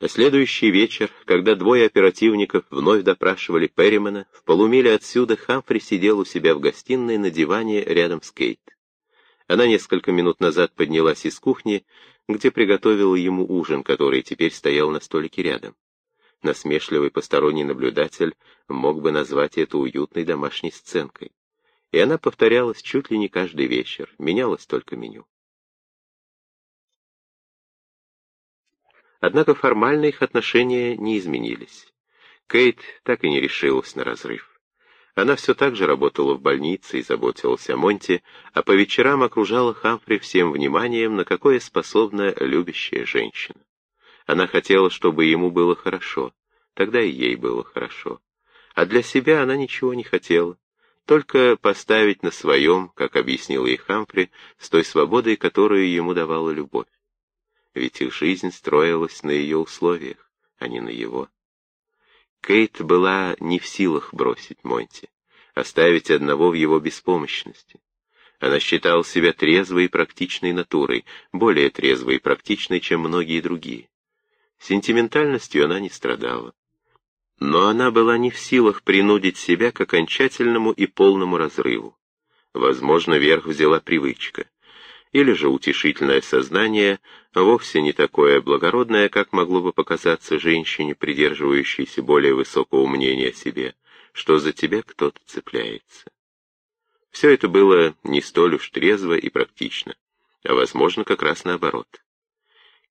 На следующий вечер, когда двое оперативников вновь допрашивали Перримана, в полумиле отсюда Хамфри сидел у себя в гостиной на диване рядом с Кейт. Она несколько минут назад поднялась из кухни, где приготовила ему ужин, который теперь стоял на столике рядом. Насмешливый посторонний наблюдатель мог бы назвать это уютной домашней сценкой. И она повторялась чуть ли не каждый вечер, менялось только меню. Однако формально их отношения не изменились. Кейт так и не решилась на разрыв. Она все так же работала в больнице и заботилась о Монте, а по вечерам окружала Хамфри всем вниманием, на какое способна любящая женщина. Она хотела, чтобы ему было хорошо, тогда и ей было хорошо. А для себя она ничего не хотела, только поставить на своем, как объяснила ей Хамфри, с той свободой, которую ему давала любовь ведь их жизнь строилась на ее условиях, а не на его. Кейт была не в силах бросить Монти, оставить одного в его беспомощности. Она считала себя трезвой и практичной натурой, более трезвой и практичной, чем многие другие. Сентиментальностью она не страдала. Но она была не в силах принудить себя к окончательному и полному разрыву. Возможно, верх взяла привычка или же утешительное сознание, вовсе не такое благородное, как могло бы показаться женщине, придерживающейся более высокого мнения о себе, что за тебя кто-то цепляется. Все это было не столь уж трезво и практично, а, возможно, как раз наоборот.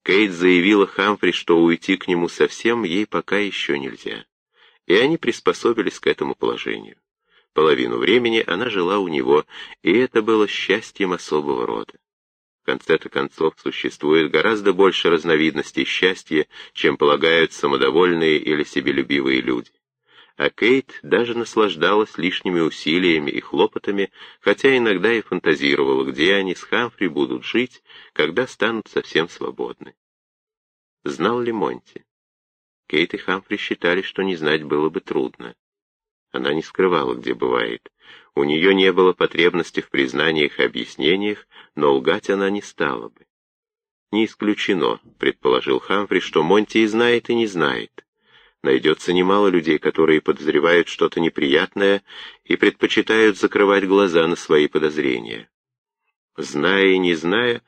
Кейт заявила Хамфри, что уйти к нему совсем ей пока еще нельзя, и они приспособились к этому положению. Половину времени она жила у него, и это было счастьем особого рода конце-то концов существует гораздо больше разновидностей счастья, чем полагают самодовольные или себелюбивые люди. А Кейт даже наслаждалась лишними усилиями и хлопотами, хотя иногда и фантазировала, где они с Хамфри будут жить, когда станут совсем свободны. Знал ли Монти? Кейт и Хамфри считали, что не знать было бы трудно. Она не скрывала, где бывает. У нее не было потребности в признаниях и объяснениях, но лгать она не стала бы. «Не исключено», — предположил Хамфри, — «что Монти и знает, и не знает. Найдется немало людей, которые подозревают что-то неприятное и предпочитают закрывать глаза на свои подозрения. Зная и не зная,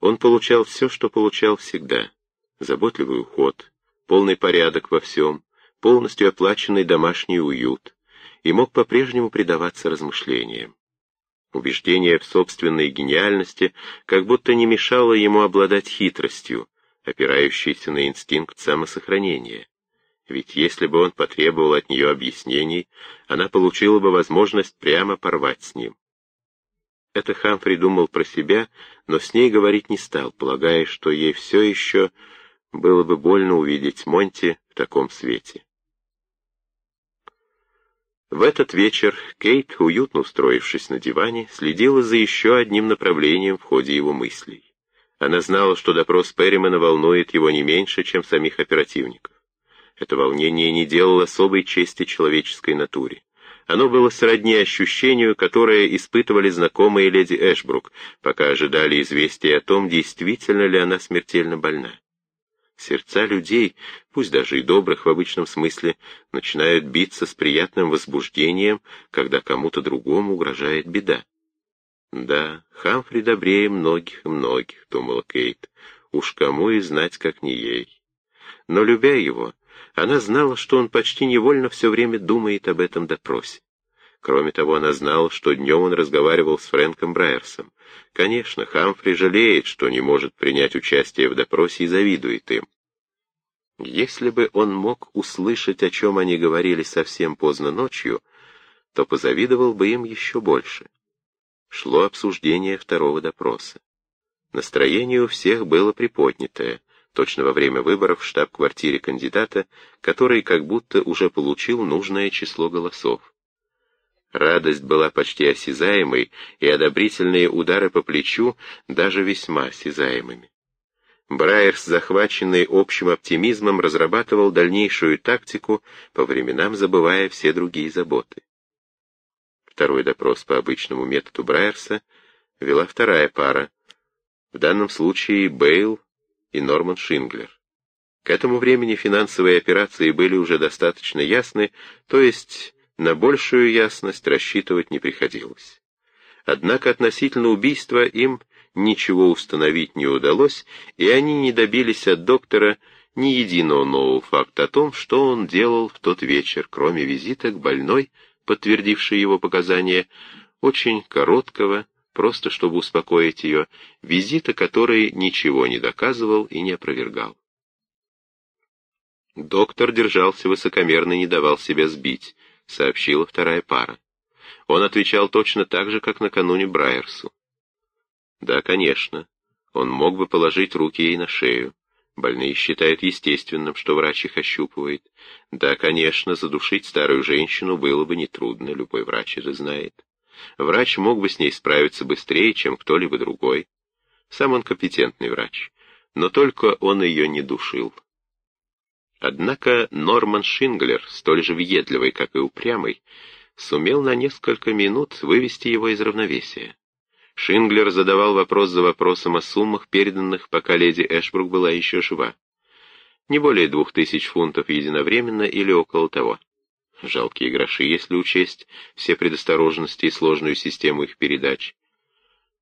он получал все, что получал всегда. Заботливый уход, полный порядок во всем, полностью оплаченный домашний уют, и мог по-прежнему предаваться размышлениям. Убеждение в собственной гениальности как будто не мешало ему обладать хитростью, опирающейся на инстинкт самосохранения. Ведь если бы он потребовал от нее объяснений, она получила бы возможность прямо порвать с ним. Это Хамфри думал про себя, но с ней говорить не стал, полагая, что ей все еще было бы больно увидеть Монти в таком свете. В этот вечер Кейт, уютно устроившись на диване, следила за еще одним направлением в ходе его мыслей. Она знала, что допрос Перримана волнует его не меньше, чем самих оперативников. Это волнение не делало особой чести человеческой натуре. Оно было сродни ощущению, которое испытывали знакомые леди Эшбрук, пока ожидали известия о том, действительно ли она смертельно больна. Сердца людей, пусть даже и добрых в обычном смысле, начинают биться с приятным возбуждением, когда кому-то другому угрожает беда. «Да, Хамфри добрее многих и многих», — думала Кейт, — «уж кому и знать, как не ей». Но, любя его, она знала, что он почти невольно все время думает об этом допросе. Кроме того, она знала, что днем он разговаривал с Фрэнком Брайерсом. Конечно, Хамфри жалеет, что не может принять участие в допросе и завидует им. Если бы он мог услышать, о чем они говорили совсем поздно ночью, то позавидовал бы им еще больше. Шло обсуждение второго допроса. Настроение у всех было приподнятое, точно во время выборов в штаб-квартире кандидата, который как будто уже получил нужное число голосов. Радость была почти осязаемой, и одобрительные удары по плечу даже весьма осязаемыми. Брайерс, захваченный общим оптимизмом, разрабатывал дальнейшую тактику, по временам забывая все другие заботы. Второй допрос по обычному методу Брайерса вела вторая пара, в данном случае Бейл и Норман Шинглер. К этому времени финансовые операции были уже достаточно ясны, то есть на большую ясность рассчитывать не приходилось. Однако относительно убийства им ничего установить не удалось, и они не добились от доктора ни единого нового факта о том, что он делал в тот вечер, кроме визита к больной, подтвердившей его показания, очень короткого, просто чтобы успокоить ее, визита, который ничего не доказывал и не опровергал. Доктор держался высокомерно и не давал себя сбить, сообщила вторая пара. Он отвечал точно так же, как накануне Брайерсу. Да, конечно, он мог бы положить руки ей на шею. Больные считают естественным, что врач их ощупывает. Да, конечно, задушить старую женщину было бы нетрудно, любой врач это знает. Врач мог бы с ней справиться быстрее, чем кто-либо другой. Сам он компетентный врач, но только он ее не душил. Однако Норман Шинглер, столь же въедливый, как и упрямый, сумел на несколько минут вывести его из равновесия. Шинглер задавал вопрос за вопросом о суммах, переданных, пока леди Эшбрук была еще жива. Не более двух тысяч фунтов единовременно или около того. Жалкие гроши, если учесть все предосторожности и сложную систему их передач.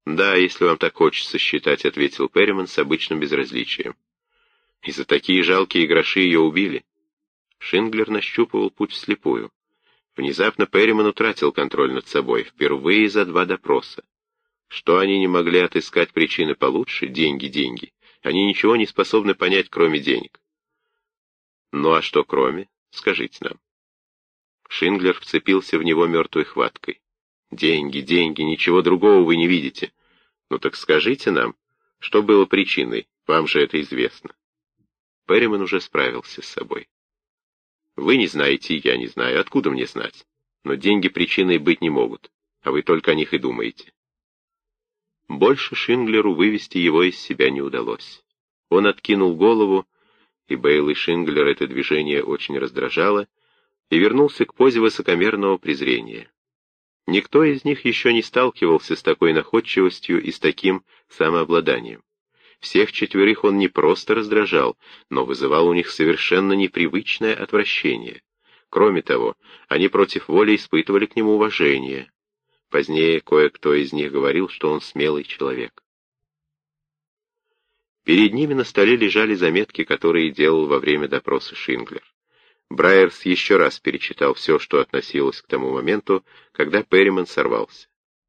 «Да, если вам так хочется считать», — ответил Перриман с обычным безразличием. И за такие жалкие гроши ее убили. Шинглер нащупывал путь вслепую. Внезапно Перриман утратил контроль над собой, впервые за два допроса. Что они не могли отыскать причины получше? Деньги, деньги. Они ничего не способны понять, кроме денег. Ну а что кроме? Скажите нам. Шинглер вцепился в него мертвой хваткой. Деньги, деньги, ничего другого вы не видите. Ну так скажите нам, что было причиной, вам же это известно. Перриман уже справился с собой. Вы не знаете, я не знаю, откуда мне знать. Но деньги причиной быть не могут, а вы только о них и думаете. Больше Шинглеру вывести его из себя не удалось. Он откинул голову, и Бейл и Шинглер это движение очень раздражало, и вернулся к позе высокомерного презрения. Никто из них еще не сталкивался с такой находчивостью и с таким самообладанием. Всех четверых он не просто раздражал, но вызывал у них совершенно непривычное отвращение. Кроме того, они против воли испытывали к нему уважение. Позднее кое-кто из них говорил, что он смелый человек. Перед ними на столе лежали заметки, которые делал во время допроса Шинглер. Брайерс еще раз перечитал все, что относилось к тому моменту, когда Перриман сорвался.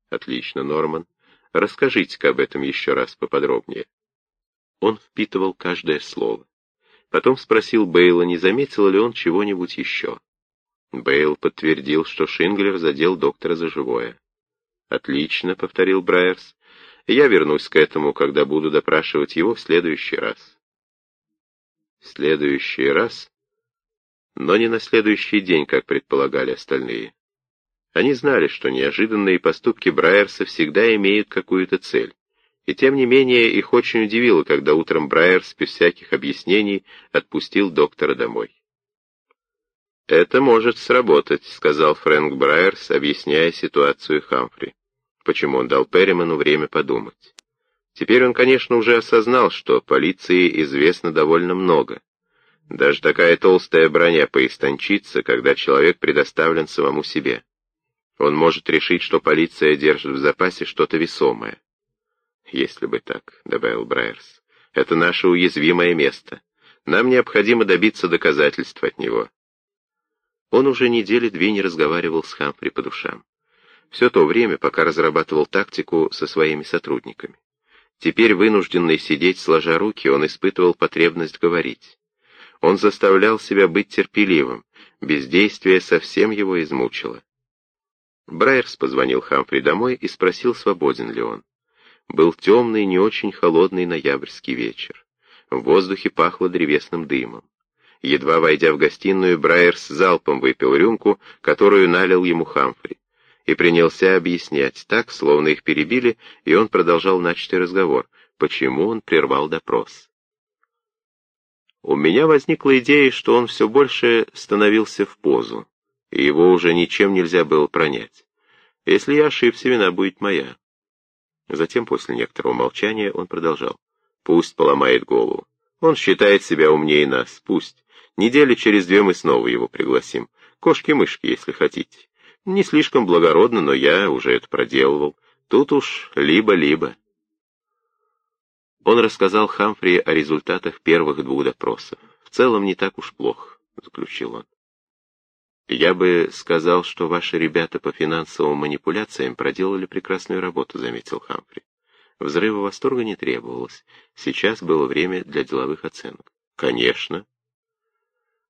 «Отлично, Норман. Расскажите-ка об этом еще раз поподробнее». Он впитывал каждое слово. Потом спросил Бейла, не заметил ли он чего-нибудь еще. Бейл подтвердил, что Шинглер задел доктора за живое. «Отлично», — повторил Брайерс. «Я вернусь к этому, когда буду допрашивать его в следующий раз». «В следующий раз?» Но не на следующий день, как предполагали остальные. Они знали, что неожиданные поступки Брайерса всегда имеют какую-то цель. И тем не менее их очень удивило, когда утром Брайерс без всяких объяснений отпустил доктора домой. «Это может сработать», — сказал Фрэнк Брайерс, объясняя ситуацию Хамфри. Почему он дал Перриману время подумать. Теперь он, конечно, уже осознал, что полиции известно довольно много. Даже такая толстая броня поистончится, когда человек предоставлен самому себе. Он может решить, что полиция держит в запасе что-то весомое. «Если бы так», — добавил Брайерс. «Это наше уязвимое место. Нам необходимо добиться доказательств от него». Он уже недели две не разговаривал с Хамфри по душам. Все то время, пока разрабатывал тактику со своими сотрудниками. Теперь, вынужденный сидеть сложа руки, он испытывал потребность говорить. Он заставлял себя быть терпеливым, бездействие совсем его измучило. Брайерс позвонил Хамфри домой и спросил, свободен ли он. Был темный, не очень холодный ноябрьский вечер. В воздухе пахло древесным дымом. Едва войдя в гостиную, Брайерс залпом выпил рюмку, которую налил ему Хамфри, и принялся объяснять так, словно их перебили, и он продолжал начатый разговор, почему он прервал допрос. У меня возникла идея, что он все больше становился в позу, и его уже ничем нельзя было пронять. Если я ошибся, вина будет моя. Затем, после некоторого молчания, он продолжал. «Пусть поломает голову. Он считает себя умнее нас, пусть. Недели через две мы снова его пригласим. Кошки-мышки, если хотите. Не слишком благородно, но я уже это проделывал. Тут уж либо-либо. Он рассказал Хамфри о результатах первых двух допросов. В целом не так уж плохо, заключил он. «Я бы сказал, что ваши ребята по финансовым манипуляциям проделали прекрасную работу», — заметил Хамфри. Взрыва восторга не требовалось. Сейчас было время для деловых оценок. «Конечно».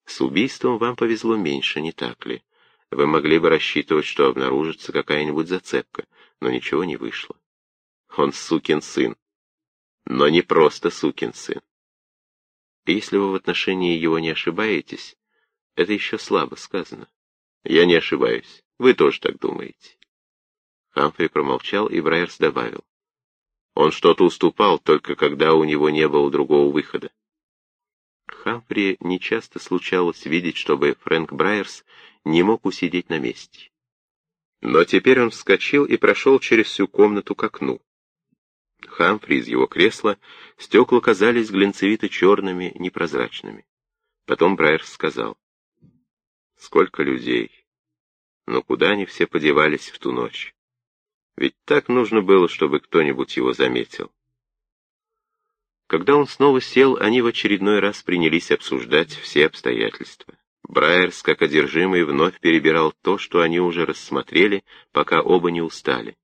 «С убийством вам повезло меньше, не так ли? Вы могли бы рассчитывать, что обнаружится какая-нибудь зацепка, но ничего не вышло. Он сукин сын. Но не просто сукин сын. Если вы в отношении его не ошибаетесь, это еще слабо сказано. Я не ошибаюсь. Вы тоже так думаете. Хамфри промолчал, и Брайерс добавил. Он что-то уступал, только когда у него не было другого выхода. Хамфри нечасто случалось видеть, чтобы Фрэнк Брайерс не мог усидеть на месте. Но теперь он вскочил и прошел через всю комнату к окну. Хамфри из его кресла стекла казались глинцевито-черными, непрозрачными. Потом Брайерс сказал. Сколько людей! Но куда они все подевались в ту ночь? Ведь так нужно было, чтобы кто-нибудь его заметил. Когда он снова сел, они в очередной раз принялись обсуждать все обстоятельства. Брайерс, как одержимый, вновь перебирал то, что они уже рассмотрели, пока оба не устали.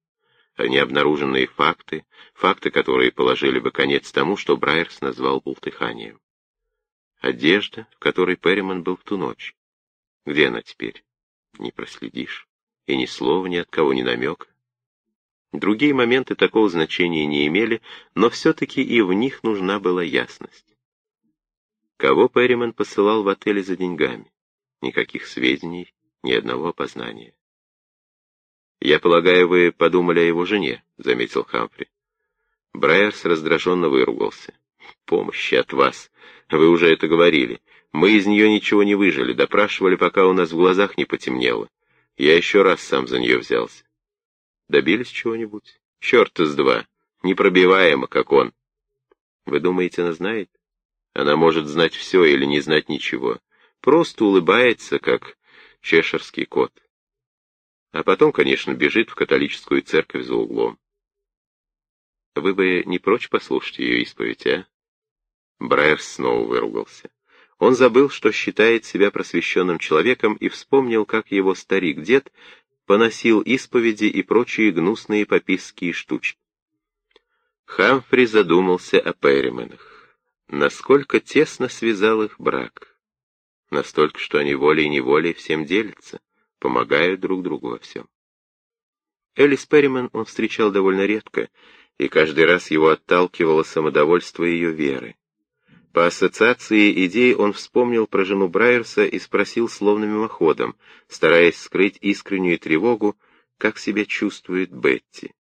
А необнаруженные факты, факты, которые положили бы конец тому, что Брайерс назвал бултыханием. Одежда, в которой Перриман был в ту ночь. Где она теперь? Не проследишь. И ни слова ни от кого ни намека. Другие моменты такого значения не имели, но все-таки и в них нужна была ясность. Кого Перриман посылал в отеле за деньгами? Никаких сведений, ни одного опознания. «Я полагаю, вы подумали о его жене», — заметил Хамфри. Брайерс раздраженно выругался. «Помощи от вас. Вы уже это говорили. Мы из нее ничего не выжили, допрашивали, пока у нас в глазах не потемнело. Я еще раз сам за нее взялся. Добились чего-нибудь? Черт из два. Непробиваемо, как он. Вы думаете, она знает? Она может знать все или не знать ничего. Просто улыбается, как чешерский кот. А потом, конечно, бежит в католическую церковь за углом. Вы бы не прочь послушать ее исповедь, а? Брайерс снова выругался. Он забыл, что считает себя просвещенным человеком, и вспомнил, как его старик-дед поносил исповеди и прочие гнусные пописские штучки. Хамфри задумался о Перрименах. Насколько тесно связал их брак. Настолько, что они волей-неволей всем делятся, помогают друг другу во всем. Элис Перримен он встречал довольно редко, и каждый раз его отталкивало самодовольство ее веры. По ассоциации идей он вспомнил про жену Брайерса и спросил словно мимоходом, стараясь скрыть искреннюю тревогу, как себя чувствует Бетти.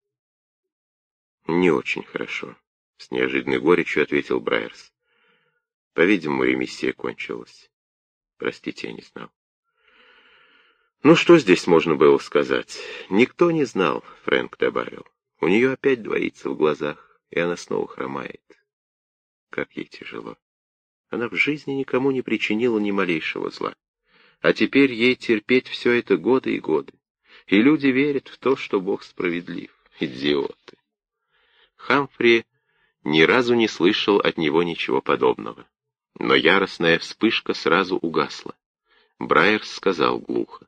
«Не очень хорошо», — с неожиданной горечью ответил Брайерс. «По-видимому, ремиссия кончилась. Простите, я не знал». «Ну что здесь можно было сказать? Никто не знал», — Фрэнк добавил. «У нее опять двоится в глазах, и она снова хромает. Как ей тяжело. Она в жизни никому не причинила ни малейшего зла. А теперь ей терпеть все это годы и годы. И люди верят в то, что Бог справедлив. Идиоты. Хамфри ни разу не слышал от него ничего подобного. Но яростная вспышка сразу угасла. Брайерс сказал глухо.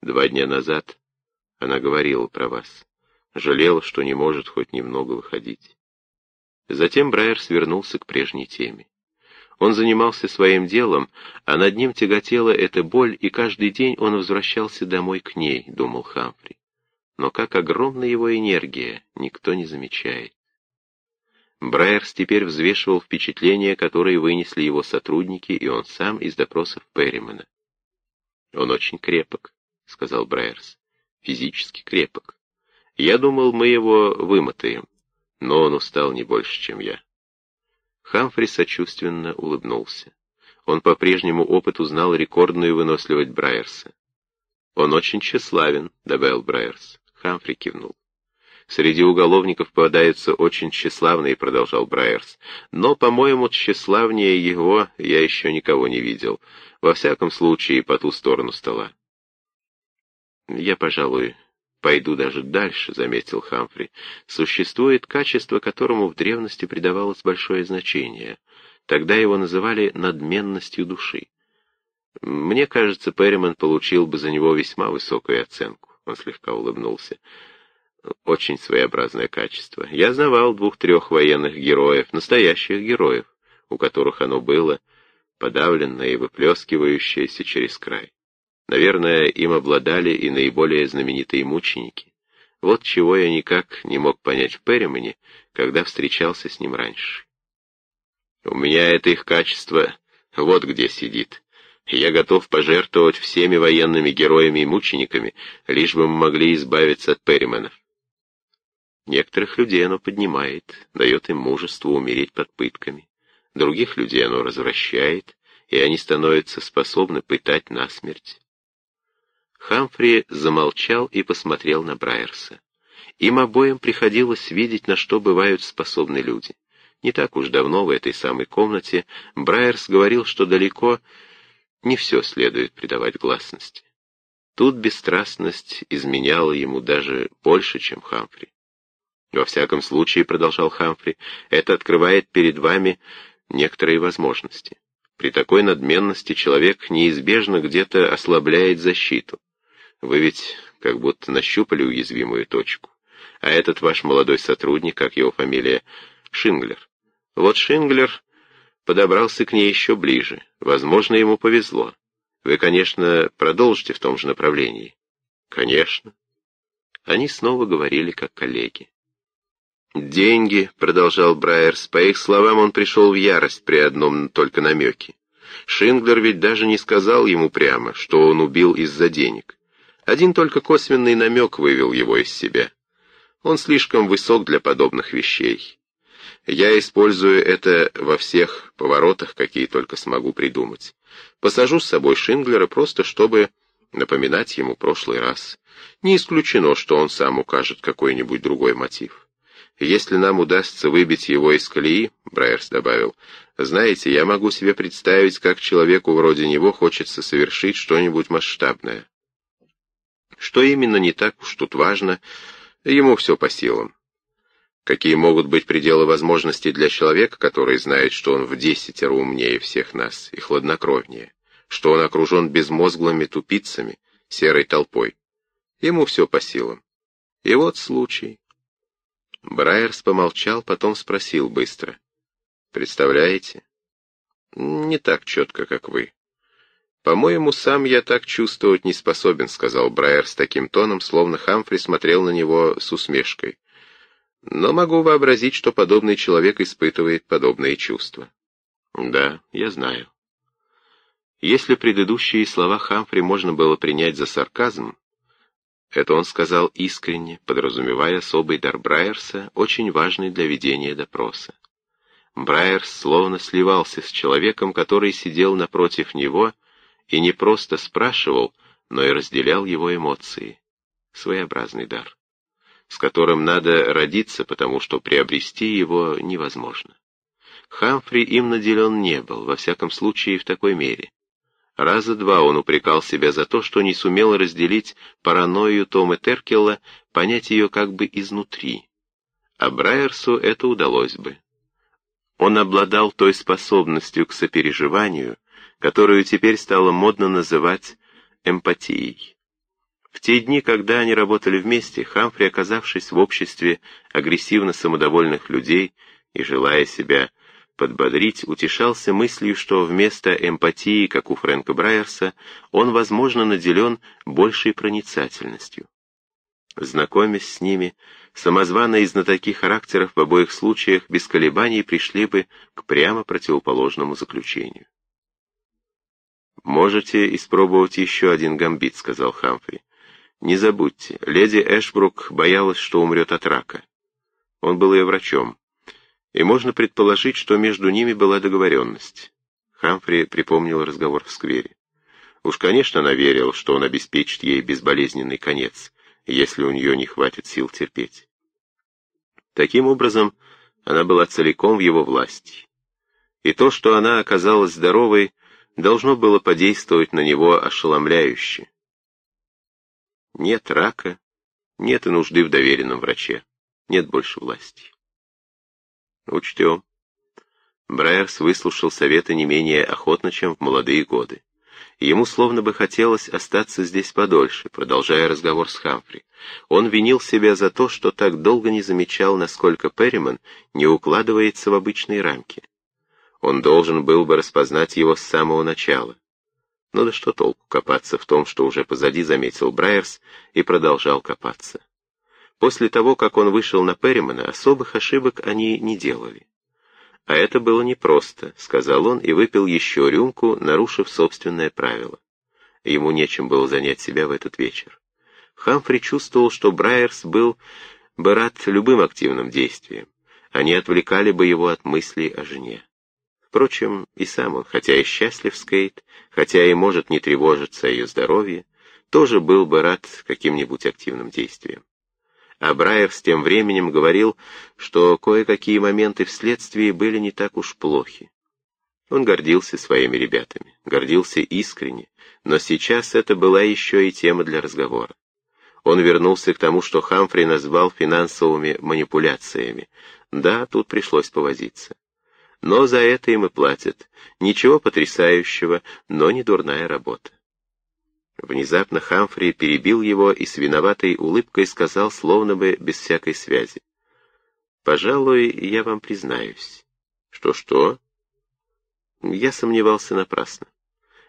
Два дня назад она говорила про вас. Жалела, что не может хоть немного выходить. Затем Брайер свернулся к прежней теме. Он занимался своим делом, а над ним тяготела эта боль, и каждый день он возвращался домой к ней, думал Хамфри. Но как огромна его энергия, никто не замечает. Брайерс теперь взвешивал впечатления, которые вынесли его сотрудники и он сам из допросов Перримана. «Он очень крепок», — сказал Брайерс. «Физически крепок. Я думал, мы его вымотаем но он устал не больше, чем я. Хамфри сочувственно улыбнулся. Он по прежнему опыту знал рекордную выносливость Брайерса. «Он очень тщеславен», — добавил Брайерс. Хамфри кивнул. Среди уголовников попадаются очень тщеславные, продолжал Брайерс. Но, по-моему, тщеславнее его я еще никого не видел. Во всяком случае, по ту сторону стола. Я, пожалуй, пойду даже дальше, заметил Хамфри. Существует качество, которому в древности придавалось большое значение. Тогда его называли надменностью души. Мне кажется, Перриман получил бы за него весьма высокую оценку. Он слегка улыбнулся. Очень своеобразное качество. Я знавал двух-трех военных героев, настоящих героев, у которых оно было подавленное и выплескивающееся через край. Наверное, им обладали и наиболее знаменитые мученики. Вот чего я никак не мог понять в Перримане, когда встречался с ним раньше. У меня это их качество вот где сидит. Я готов пожертвовать всеми военными героями и мучениками, лишь бы мы могли избавиться от Перриманов. Некоторых людей оно поднимает, дает им мужество умереть под пытками. Других людей оно развращает, и они становятся способны пытать насмерть. Хамфри замолчал и посмотрел на Брайерса. Им обоим приходилось видеть, на что бывают способны люди. Не так уж давно в этой самой комнате Брайерс говорил, что далеко не все следует придавать гласности. Тут бесстрастность изменяла ему даже больше, чем Хамфри. Во всяком случае, продолжал Хамфри, это открывает перед вами некоторые возможности. При такой надменности человек неизбежно где-то ослабляет защиту. Вы ведь как будто нащупали уязвимую точку. А этот ваш молодой сотрудник, как его фамилия, Шинглер. Вот Шинглер подобрался к ней еще ближе. Возможно, ему повезло. Вы, конечно, продолжите в том же направлении. Конечно. Они снова говорили как коллеги. «Деньги», — продолжал Брайерс, — по их словам, он пришел в ярость при одном только намеке. Шинглер ведь даже не сказал ему прямо, что он убил из-за денег. Один только косвенный намек вывел его из себя. Он слишком высок для подобных вещей. Я использую это во всех поворотах, какие только смогу придумать. Посажу с собой Шинглера просто, чтобы напоминать ему прошлый раз. Не исключено, что он сам укажет какой-нибудь другой мотив. Если нам удастся выбить его из колеи, Брайерс добавил, знаете, я могу себе представить, как человеку вроде него хочется совершить что-нибудь масштабное. Что именно не так уж тут важно, ему все по силам. Какие могут быть пределы возможностей для человека, который знает, что он в десятеро умнее всех нас и хладнокровнее, что он окружен безмозглыми тупицами, серой толпой. Ему все по силам. И вот случай. Брайерс помолчал, потом спросил быстро. «Представляете?» «Не так четко, как вы». «По-моему, сам я так чувствовать не способен», — сказал Брайер с таким тоном, словно Хамфри смотрел на него с усмешкой. «Но могу вообразить, что подобный человек испытывает подобные чувства». «Да, я знаю». Если предыдущие слова Хамфри можно было принять за сарказм, это он сказал искренне, подразумевая особый дар Брайерса, очень важный для ведения допроса. Брайерс словно сливался с человеком, который сидел напротив него и не просто спрашивал, но и разделял его эмоции. Своеобразный дар, с которым надо родиться, потому что приобрести его невозможно. Хамфри им наделен не был, во всяком случае в такой мере. Раза два он упрекал себя за то, что не сумел разделить паранойю Тома Теркелла, понять ее как бы изнутри. А Брайерсу это удалось бы. Он обладал той способностью к сопереживанию, которую теперь стало модно называть эмпатией. В те дни, когда они работали вместе, Хамфри, оказавшись в обществе агрессивно-самодовольных людей и желая себя подбодрить, утешался мыслью, что вместо эмпатии, как у Фрэнка Брайерса, он, возможно, наделен большей проницательностью. Знакомясь с ними, самозваные знатоки характеров в обоих случаях без колебаний пришли бы к прямо противоположному заключению. «Можете испробовать еще один гамбит», — сказал Хамфри. «Не забудьте, леди Эшбрук боялась, что умрет от рака. Он был ее врачом и можно предположить, что между ними была договоренность. Хамфри припомнил разговор в сквере. Уж, конечно, она верила, что он обеспечит ей безболезненный конец, если у нее не хватит сил терпеть. Таким образом, она была целиком в его власти. И то, что она оказалась здоровой, должно было подействовать на него ошеломляюще. Нет рака, нет и нужды в доверенном враче, нет больше власти. Учтем. Брайерс выслушал советы не менее охотно, чем в молодые годы. Ему словно бы хотелось остаться здесь подольше, продолжая разговор с Хамфри. Он винил себя за то, что так долго не замечал, насколько Перриман не укладывается в обычные рамки. Он должен был бы распознать его с самого начала. Ну да что толку копаться в том, что уже позади заметил Брайерс и продолжал копаться. После того, как он вышел на Перримана, особых ошибок они не делали. А это было непросто, сказал он и выпил еще рюмку, нарушив собственное правило. Ему нечем было занять себя в этот вечер. Хамфри чувствовал, что Брайерс был бы рад любым активным действиям. Они отвлекали бы его от мыслей о жене. Впрочем, и сам он, хотя и счастлив с Кейт, хотя и может не тревожиться о ее здоровье, тоже был бы рад каким-нибудь активным действиям. А Браев тем временем говорил, что кое-какие моменты вследствие были не так уж плохи. Он гордился своими ребятами, гордился искренне, но сейчас это была еще и тема для разговора. Он вернулся к тому, что Хамфри назвал финансовыми манипуляциями. Да, тут пришлось повозиться. Но за это им и платят. Ничего потрясающего, но не дурная работа. Внезапно Хамфри перебил его и с виноватой улыбкой сказал, словно бы без всякой связи. «Пожалуй, я вам признаюсь». «Что-что?» Я сомневался напрасно.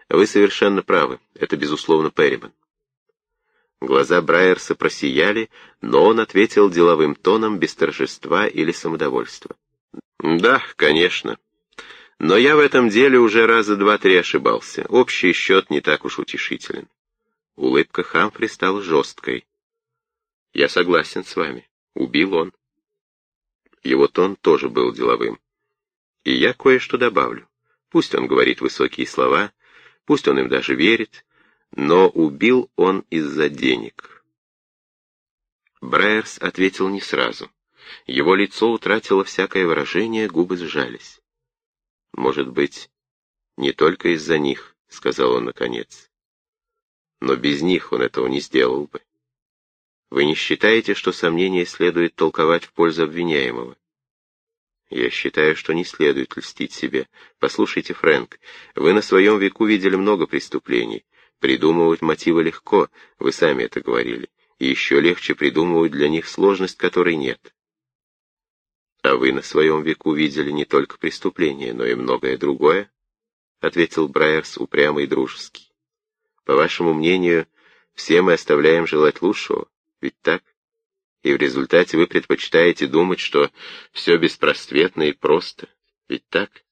Вы совершенно правы, это, безусловно, Перриман. Глаза Брайерса просияли, но он ответил деловым тоном без торжества или самодовольства. «Да, конечно. Но я в этом деле уже раза два-три ошибался. Общий счет не так уж утешителен. Улыбка Хамфри стала жесткой. «Я согласен с вами. Убил он». Его тон тоже был деловым. «И я кое-что добавлю. Пусть он говорит высокие слова, пусть он им даже верит, но убил он из-за денег». Брайерс ответил не сразу. Его лицо утратило всякое выражение, губы сжались. «Может быть, не только из-за них», — сказал он наконец но без них он этого не сделал бы. Вы не считаете, что сомнения следует толковать в пользу обвиняемого? Я считаю, что не следует льстить себе. Послушайте, Фрэнк, вы на своем веку видели много преступлений. Придумывать мотивы легко, вы сами это говорили. И еще легче придумывать для них сложность, которой нет. А вы на своем веку видели не только преступления, но и многое другое, — ответил Брайерс упрямо и дружески. По вашему мнению, все мы оставляем желать лучшего, ведь так? И в результате вы предпочитаете думать, что все беспросветно и просто, ведь так?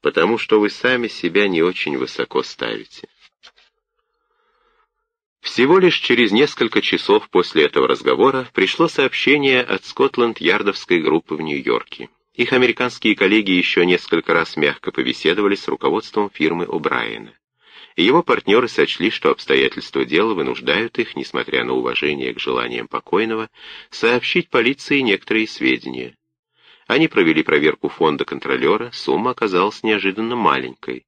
Потому что вы сами себя не очень высоко ставите. Всего лишь через несколько часов после этого разговора пришло сообщение от Скотланд-Ярдовской группы в Нью-Йорке. Их американские коллеги еще несколько раз мягко побеседовали с руководством фирмы О'Брайена его партнеры сочли, что обстоятельства дела вынуждают их, несмотря на уважение к желаниям покойного, сообщить полиции некоторые сведения. Они провели проверку фонда контролера, сумма оказалась неожиданно маленькой.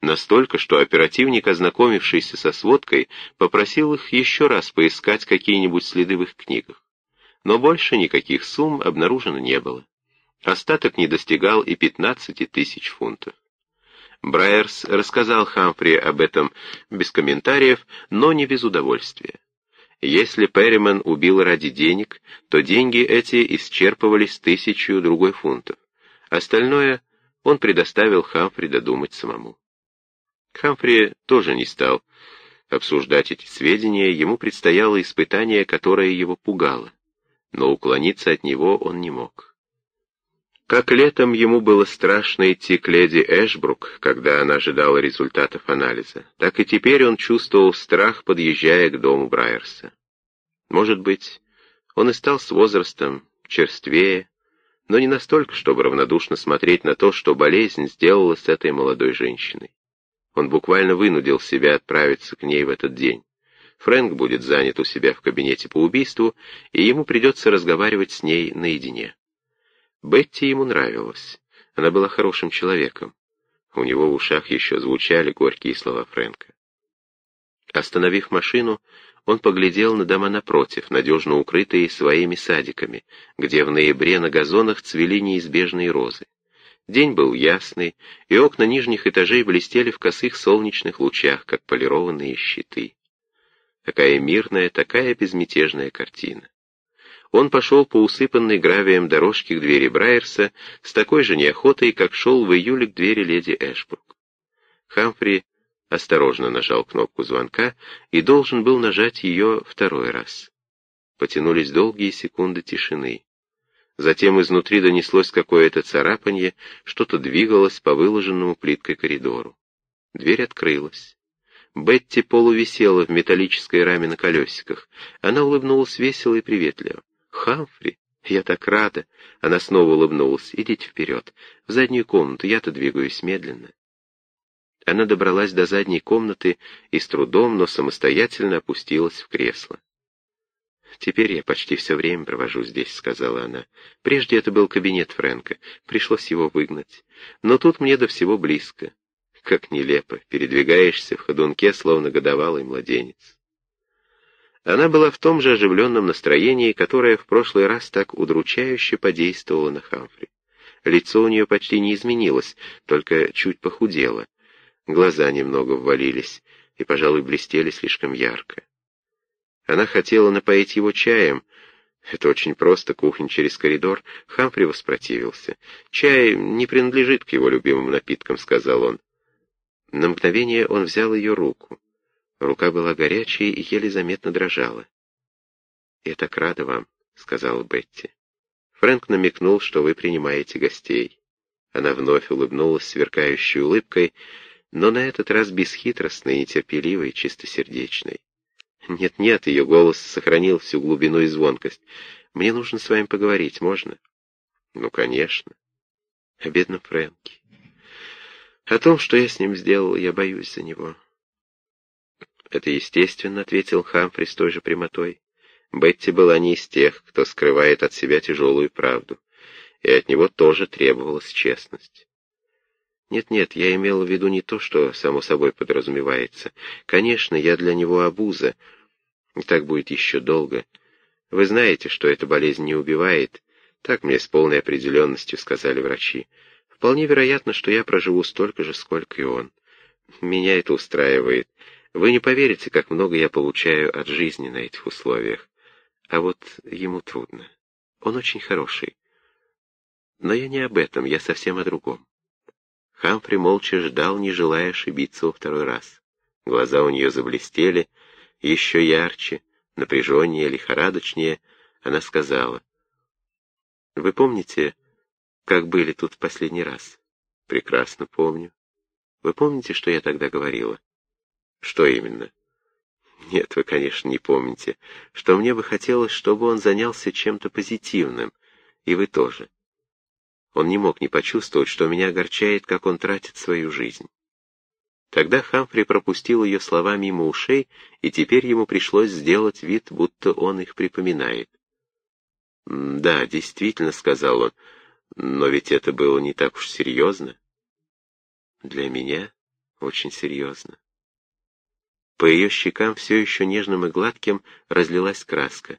Настолько, что оперативник, ознакомившийся со сводкой, попросил их еще раз поискать какие-нибудь следы в их книгах. Но больше никаких сумм обнаружено не было. Остаток не достигал и 15 тысяч фунтов. Брайерс рассказал Хамфри об этом без комментариев, но не без удовольствия. Если Перриман убил ради денег, то деньги эти исчерпывались тысячу другой фунтов. Остальное он предоставил Хамфри додумать самому. Хамфри тоже не стал обсуждать эти сведения, ему предстояло испытание, которое его пугало, но уклониться от него он не мог. Как летом ему было страшно идти к леди Эшбрук, когда она ожидала результатов анализа, так и теперь он чувствовал страх, подъезжая к дому Брайерса. Может быть, он и стал с возрастом черствее, но не настолько, чтобы равнодушно смотреть на то, что болезнь сделала с этой молодой женщиной. Он буквально вынудил себя отправиться к ней в этот день. Фрэнк будет занят у себя в кабинете по убийству, и ему придется разговаривать с ней наедине. Бетти ему нравилась. Она была хорошим человеком. У него в ушах еще звучали горькие слова Фрэнка. Остановив машину, он поглядел на дома напротив, надежно укрытые своими садиками, где в ноябре на газонах цвели неизбежные розы. День был ясный, и окна нижних этажей блестели в косых солнечных лучах, как полированные щиты. Такая мирная, такая безмятежная картина. Он пошел по усыпанной гравием дорожке к двери Брайерса с такой же неохотой, как шел в июле к двери леди Эшбрук. Хамфри осторожно нажал кнопку звонка и должен был нажать ее второй раз. Потянулись долгие секунды тишины. Затем изнутри донеслось какое-то царапанье, что-то двигалось по выложенному плиткой коридору. Дверь открылась. Бетти полувисела в металлической раме на колесиках. Она улыбнулась весело и приветливо. «Хамфри, я так рада!» Она снова улыбнулась. «Идите вперед, в заднюю комнату, я-то двигаюсь медленно». Она добралась до задней комнаты и с трудом, но самостоятельно опустилась в кресло. «Теперь я почти все время провожу здесь», — сказала она. «Прежде это был кабинет Фрэнка. Пришлось его выгнать. Но тут мне до всего близко. Как нелепо. Передвигаешься в ходунке, словно годовалый младенец». Она была в том же оживленном настроении, которое в прошлый раз так удручающе подействовало на Хамфри. Лицо у нее почти не изменилось, только чуть похудело. Глаза немного ввалились и, пожалуй, блестели слишком ярко. Она хотела напоить его чаем. Это очень просто, кухня через коридор. Хамфри воспротивился. «Чай не принадлежит к его любимым напиткам», — сказал он. На мгновение он взял ее руку. Рука была горячей и еле заметно дрожала. «Я так рада вам», — сказала Бетти. Фрэнк намекнул, что вы принимаете гостей. Она вновь улыбнулась сверкающей улыбкой, но на этот раз бесхитростной, нетерпеливой, чистосердечной. «Нет-нет», — ее голос сохранил всю глубину и звонкость. «Мне нужно с вами поговорить, можно?» «Ну, конечно». «О бедном Фрэнке. О том, что я с ним сделал, я боюсь за него». «Это естественно», — ответил Хамфри с той же прямотой. Бетти была не из тех, кто скрывает от себя тяжелую правду, и от него тоже требовалась честность. Нет-нет, я имел в виду не то, что само собой подразумевается. Конечно, я для него обуза, так будет еще долго. Вы знаете, что эта болезнь не убивает. Так мне с полной определенностью сказали врачи. Вполне вероятно, что я проживу столько же, сколько и он. Меня это устраивает. Вы не поверите, как много я получаю от жизни на этих условиях. А вот ему трудно. Он очень хороший. Но я не об этом, я совсем о другом. Хамфри молча ждал, не желая ошибиться во второй раз. Глаза у нее заблестели, еще ярче, напряженнее, лихорадочнее, она сказала. «Вы помните, как были тут в последний раз?» «Прекрасно помню. Вы помните, что я тогда говорила?» «Что именно?» «Нет, вы, конечно, не помните, что мне бы хотелось, чтобы он занялся чем-то позитивным, и вы тоже. Он не мог не почувствовать, что меня огорчает, как он тратит свою жизнь. Тогда Хамфри пропустил ее слова мимо ушей, и теперь ему пришлось сделать вид, будто он их припоминает. «Да, действительно», — сказал он, — «но ведь это было не так уж серьезно». «Для меня очень серьезно». По ее щекам все еще нежным и гладким разлилась краска.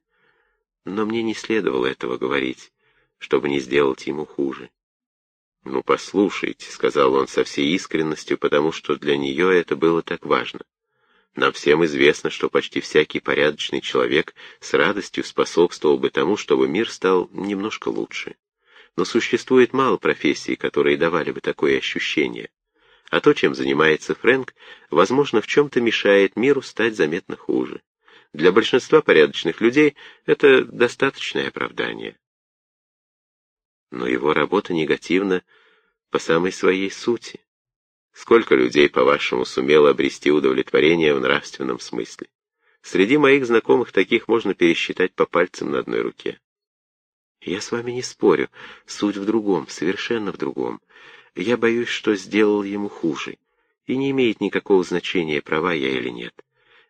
Но мне не следовало этого говорить, чтобы не сделать ему хуже. «Ну, послушайте», — сказал он со всей искренностью, потому что для нее это было так важно. «Нам всем известно, что почти всякий порядочный человек с радостью способствовал бы тому, чтобы мир стал немножко лучше. Но существует мало профессий, которые давали бы такое ощущение. А то, чем занимается Фрэнк, возможно, в чем-то мешает миру стать заметно хуже. Для большинства порядочных людей это достаточное оправдание но его работа негативна по самой своей сути. Сколько людей, по-вашему, сумело обрести удовлетворение в нравственном смысле? Среди моих знакомых таких можно пересчитать по пальцам на одной руке. Я с вами не спорю, суть в другом, совершенно в другом. Я боюсь, что сделал ему хуже, и не имеет никакого значения, права я или нет.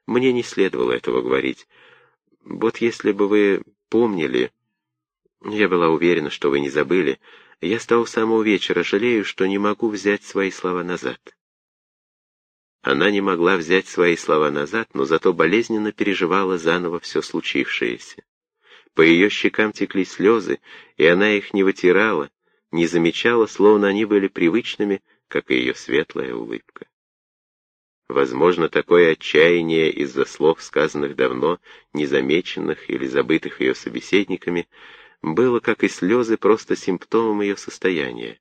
Мне не следовало этого говорить. Вот если бы вы помнили... Я была уверена, что вы не забыли. Я с того самого вечера жалею, что не могу взять свои слова назад. Она не могла взять свои слова назад, но зато болезненно переживала заново все случившееся. По ее щекам текли слезы, и она их не вытирала, не замечала, словно они были привычными, как и ее светлая улыбка. Возможно, такое отчаяние из-за слов, сказанных давно, незамеченных или забытых ее собеседниками, было, как и слезы, просто симптомом ее состояния.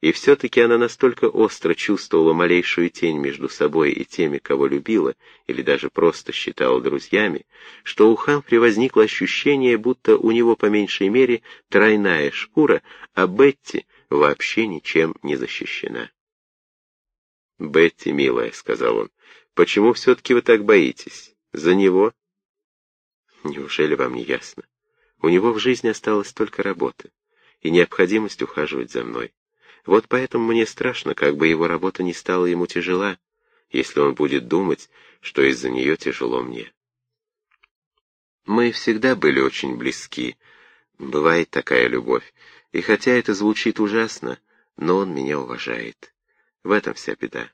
И все-таки она настолько остро чувствовала малейшую тень между собой и теми, кого любила, или даже просто считала друзьями, что у Хамфри возникло ощущение, будто у него по меньшей мере тройная шкура, а Бетти вообще ничем не защищена. «Бетти, милая», — сказал он, — «почему все-таки вы так боитесь? За него?» «Неужели вам не ясно? У него в жизни осталась только работа и необходимость ухаживать за мной. Вот поэтому мне страшно, как бы его работа не стала ему тяжела, если он будет думать, что из-за нее тяжело мне. Мы всегда были очень близки. Бывает такая любовь. И хотя это звучит ужасно, но он меня уважает. В этом вся беда.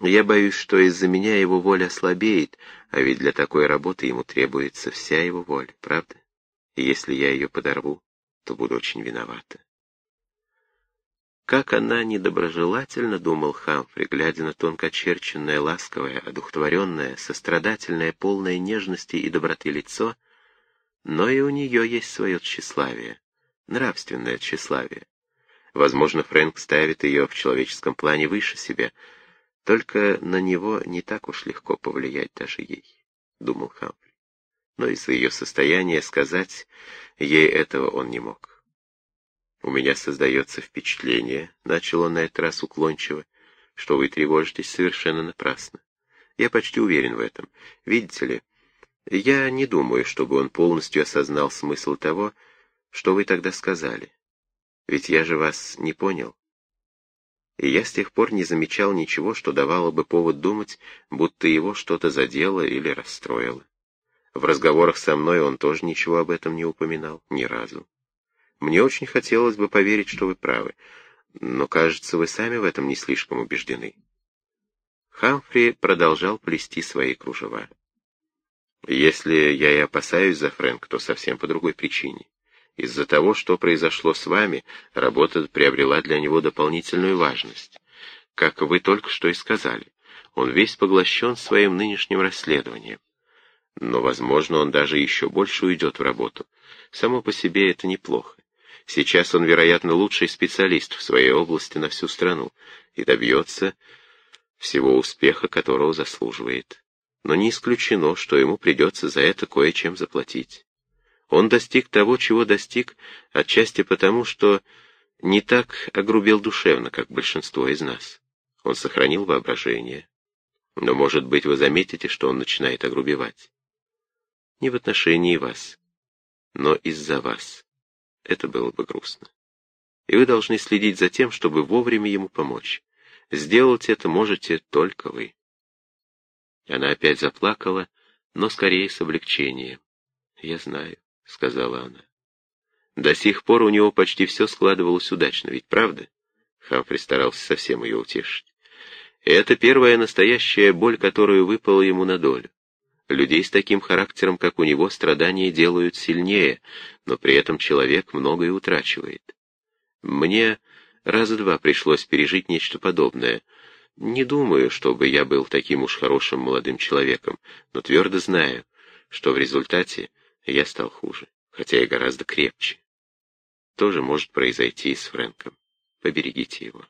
Я боюсь, что из-за меня его воля ослабеет, а ведь для такой работы ему требуется вся его воля, правда? И если я ее подорву, то буду очень виновата. Как она недоброжелательно, думал Хамфри, глядя на тонко очерченное, ласковое, одухотворенное, сострадательное, полное нежности и доброты лицо, но и у нее есть свое тщеславие, нравственное тщеславие. Возможно, Фрэнк ставит ее в человеческом плане выше себя, только на него не так уж легко повлиять даже ей, думал Хамфри. Но из-за ее состояния сказать ей этого он не мог. «У меня создается впечатление», — начал он на этот раз уклончиво, «что вы тревожитесь совершенно напрасно. Я почти уверен в этом. Видите ли, я не думаю, чтобы он полностью осознал смысл того, что вы тогда сказали. Ведь я же вас не понял. И я с тех пор не замечал ничего, что давало бы повод думать, будто его что-то задело или расстроило. В разговорах со мной он тоже ничего об этом не упоминал, ни разу. Мне очень хотелось бы поверить, что вы правы, но, кажется, вы сами в этом не слишком убеждены. Хамфри продолжал плести свои кружева. Если я и опасаюсь за Фрэнк, то совсем по другой причине. Из-за того, что произошло с вами, работа приобрела для него дополнительную важность. Как вы только что и сказали, он весь поглощен своим нынешним расследованием. Но, возможно, он даже еще больше уйдет в работу. Само по себе это неплохо. Сейчас он, вероятно, лучший специалист в своей области на всю страну и добьется всего успеха, которого заслуживает. Но не исключено, что ему придется за это кое-чем заплатить. Он достиг того, чего достиг, отчасти потому, что не так огрубел душевно, как большинство из нас. Он сохранил воображение. Но, может быть, вы заметите, что он начинает огрубевать. Не в отношении вас, но из-за вас. Это было бы грустно. И вы должны следить за тем, чтобы вовремя ему помочь. Сделать это можете только вы. Она опять заплакала, но скорее с облегчением. «Я знаю», — сказала она. До сих пор у него почти все складывалось удачно, ведь правда? Хамфри старался совсем ее утешить. Это первая настоящая боль, которую выпала ему на долю. Людей с таким характером, как у него, страдания делают сильнее, но при этом человек многое утрачивает. Мне раза два пришлось пережить нечто подобное. Не думаю, чтобы я был таким уж хорошим молодым человеком, но твердо знаю, что в результате я стал хуже, хотя и гораздо крепче. То же может произойти и с Фрэнком. Поберегите его.